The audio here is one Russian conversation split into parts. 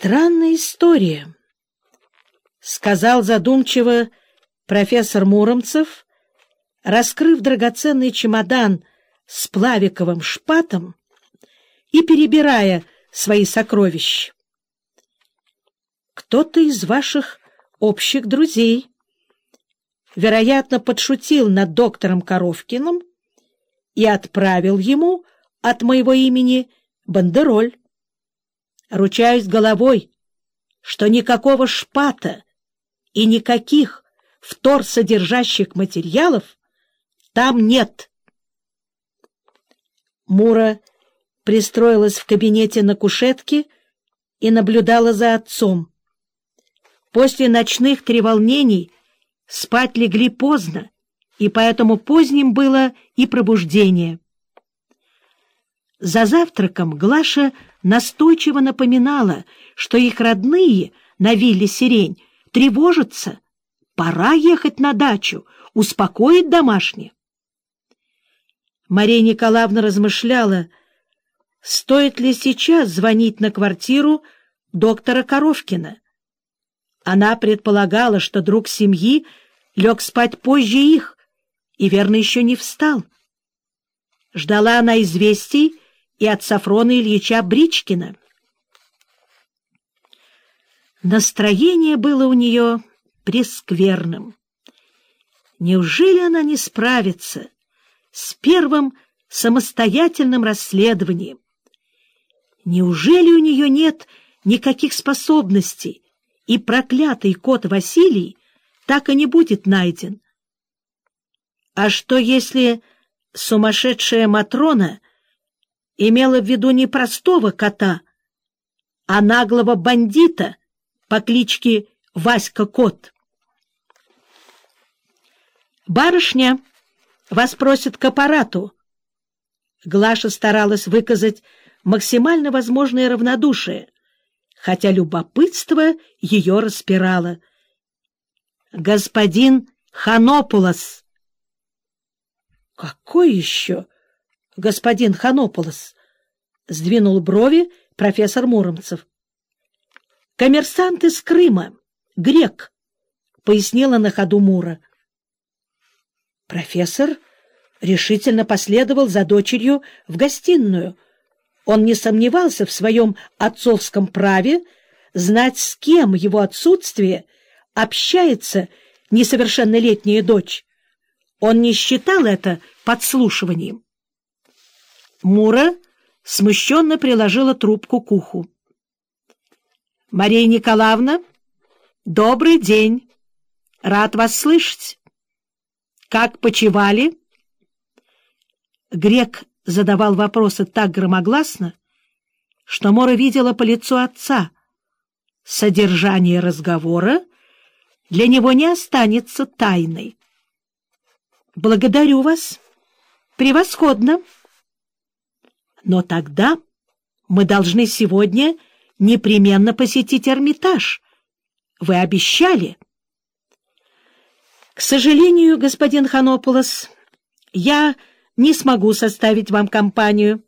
Странная история, — сказал задумчиво профессор Муромцев, раскрыв драгоценный чемодан с плавиковым шпатом и перебирая свои сокровища. Кто-то из ваших общих друзей, вероятно, подшутил над доктором Коровкиным и отправил ему от моего имени бандероль. Ручаюсь головой, что никакого шпата и никаких вторсодержащих материалов там нет. Мура пристроилась в кабинете на кушетке и наблюдала за отцом. После ночных треволнений спать легли поздно, и поэтому поздним было и пробуждение. За завтраком Глаша настойчиво напоминала, что их родные на вилле «Сирень» тревожатся. Пора ехать на дачу, успокоить домашних. Мария Николаевна размышляла, стоит ли сейчас звонить на квартиру доктора Коровкина. Она предполагала, что друг семьи лег спать позже их и, верно, еще не встал. Ждала она известий и от Сафрона Ильича Бричкина. Настроение было у нее прескверным. Неужели она не справится с первым самостоятельным расследованием? Неужели у нее нет никаких способностей, и проклятый кот Василий так и не будет найден? А что, если сумасшедшая Матрона имела в виду не простого кота, а наглого бандита по кличке Васька Кот. «Барышня, вас просят к аппарату». Глаша старалась выказать максимально возможное равнодушие, хотя любопытство ее распирало. «Господин Ханополос!» «Какой еще господин Ханополос? — сдвинул брови профессор Муромцев. — Коммерсант из Крыма, грек, — пояснила на ходу Мура. Профессор решительно последовал за дочерью в гостиную. Он не сомневался в своем отцовском праве знать, с кем его отсутствие общается несовершеннолетняя дочь. Он не считал это подслушиванием. Мура смущенно приложила трубку к уху. — Мария Николаевна, добрый день. Рад вас слышать. Как почевали? Грек задавал вопросы так громогласно, что Мора видела по лицу отца. Содержание разговора для него не останется тайной. — Благодарю вас. Превосходно. Но тогда мы должны сегодня непременно посетить Эрмитаж. Вы обещали. К сожалению, господин Ханополос, я не смогу составить вам компанию.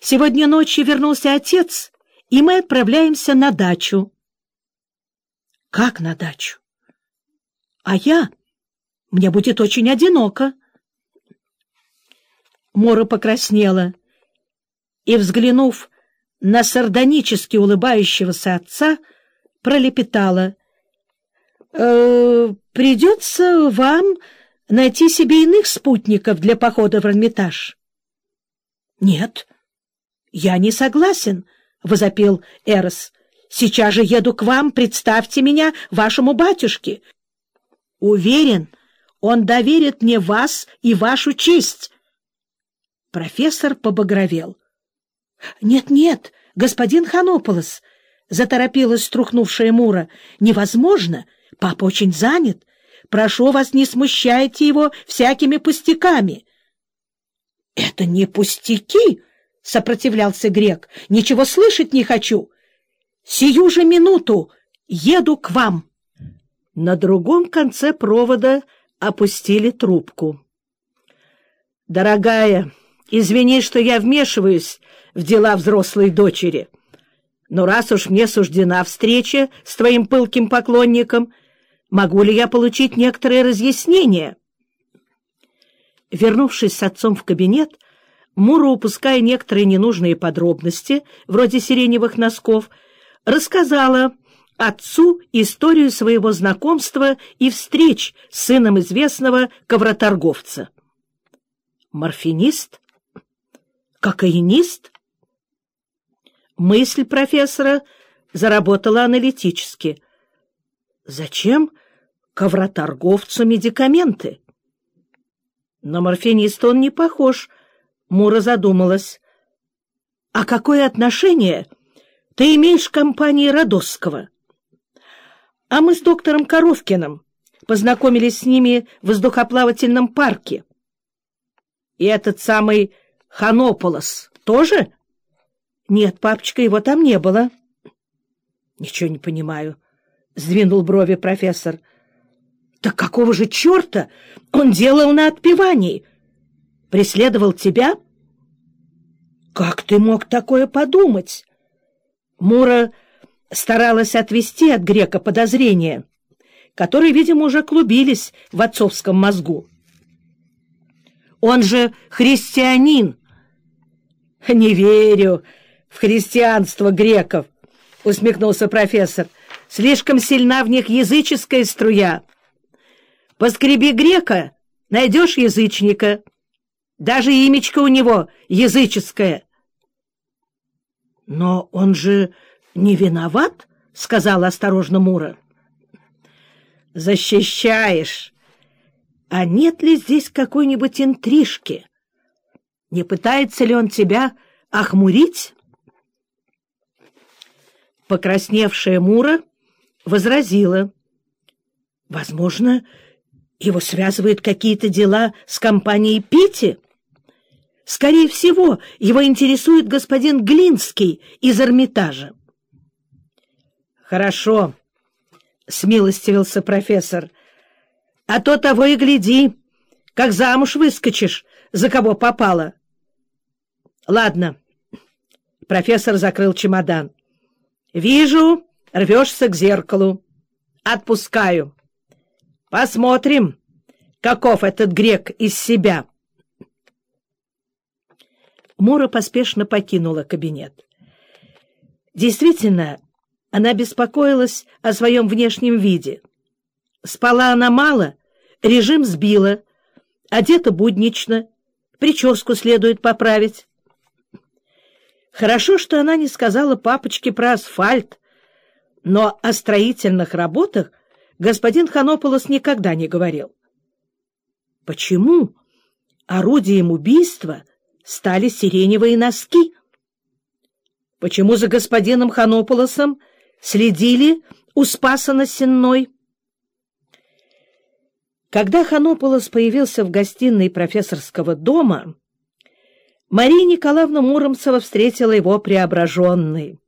Сегодня ночью вернулся отец, и мы отправляемся на дачу. Как на дачу? А я? Мне будет очень одиноко. Мора покраснела и, взглянув на сардонически улыбающегося отца, пролепетала. «Э, «Придется вам найти себе иных спутников для похода в Эрмитаж». «Нет, я не согласен», — возопил Эрос. «Сейчас же еду к вам, представьте меня вашему батюшке. Уверен, он доверит мне вас и вашу честь». Профессор побагровел. «Нет, — Нет-нет, господин Ханополос, — заторопилась струхнувшая Мура, — невозможно, папа очень занят. Прошу вас, не смущайте его всякими пустяками. — Это не пустяки, — сопротивлялся грек, — ничего слышать не хочу. Сию же минуту еду к вам. На другом конце провода опустили трубку. — Дорогая, извини, что я вмешиваюсь, в дела взрослой дочери. Но раз уж мне суждена встреча с твоим пылким поклонником, могу ли я получить некоторые разъяснения? Вернувшись с отцом в кабинет, Мура, упуская некоторые ненужные подробности, вроде сиреневых носков, рассказала отцу историю своего знакомства и встреч с сыном известного ковроторговца. Морфинист? Кокаинист? Мысль профессора заработала аналитически. Зачем ковроторговцу медикаменты? На морфиниста он не похож, Мура задумалась. А какое отношение ты имеешь к компании Радосского? А мы с доктором Коровкиным познакомились с ними в воздухоплавательном парке. И этот самый Ханополос тоже? Нет, папочка, его там не было. Ничего не понимаю, — сдвинул брови профессор. Так какого же черта он делал на отпевании? Преследовал тебя? Как ты мог такое подумать? Мура старалась отвести от грека подозрения, которые, видимо, уже клубились в отцовском мозгу. Он же христианин. — Не верю в христианство греков, — усмехнулся профессор. — Слишком сильна в них языческая струя. Поскреби грека, найдешь язычника. Даже имечко у него языческое. — Но он же не виноват, — сказала осторожно Мура. — Защищаешь. А нет ли здесь какой-нибудь интрижки? Не пытается ли он тебя охмурить? Покрасневшая Мура возразила. — Возможно, его связывают какие-то дела с компанией Пити? Скорее всего, его интересует господин Глинский из Эрмитажа. Хорошо, — смилостивился профессор. — А то того и гляди, как замуж выскочишь, за кого попало. — Ладно. Профессор закрыл чемодан. — Вижу, рвешься к зеркалу. Отпускаю. Посмотрим, каков этот грек из себя. Мора поспешно покинула кабинет. Действительно, она беспокоилась о своем внешнем виде. Спала она мало, режим сбила, одета буднично, прическу следует поправить. Хорошо, что она не сказала папочке про асфальт, но о строительных работах господин Ханополос никогда не говорил. Почему орудием убийства стали сиреневые носки? Почему за господином Ханополосом следили у Спаса на Сенной. Когда Ханополос появился в гостиной профессорского дома, Мария Николаевна Муромцева встретила его преображенной.